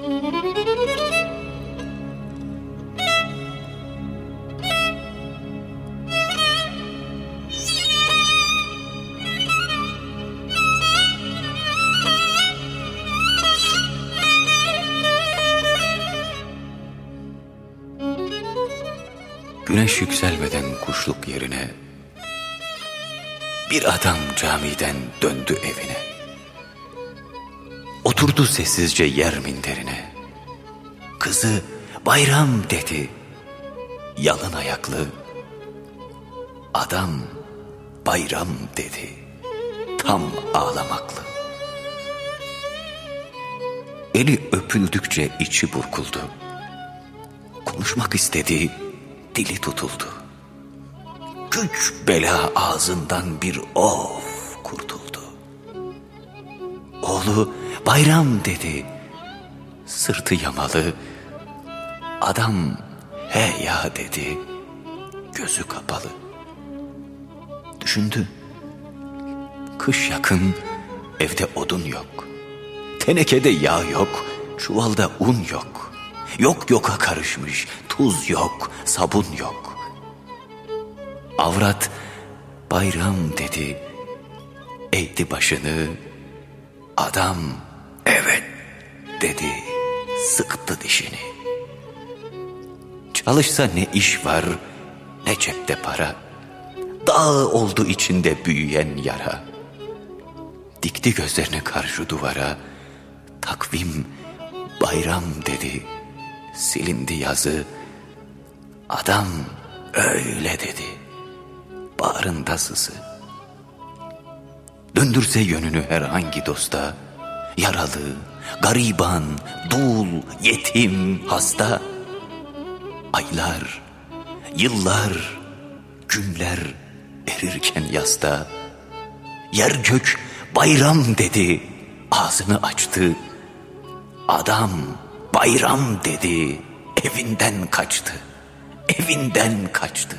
Güneş yükselmeden kuşluk yerine bir adam camiden döndü evine. Oturdu sessizce yer minderine. Kızı bayram dedi. Yalın ayaklı. Adam bayram dedi. Tam ağlamaklı. Eli öpüldükçe içi burkuldu. Konuşmak istedi, dili tutuldu. Güç bela ağzından bir of kurtuldu. Oğlu bayram dedi. Sırtı yamalı. Adam he ya dedi. Gözü kapalı. Düşündü. Kış yakın, evde odun yok. Tenekede yağ yok, çuvalda un yok. Yok yoka karışmış, tuz yok, sabun yok. Avrat bayram dedi, eğdi başını. Adam evet dedi, sıktı dişini. Çalışsa ne iş var, ne cepte para. Dağ oldu içinde büyüyen yara. Dikti gözlerini karşı duvara. Takvim bayram dedi. Silindi yazı. Adam öyle dedi. Bağrında sızı. Döndürse yönünü herhangi dosta. Yaralı, gariban, dul, yetim, hasta. Aylar, yıllar, günler erirken yasta. Yer gök bayram dedi, ağzını açtı. Adam bayram dedi, evinden kaçtı, evinden kaçtı.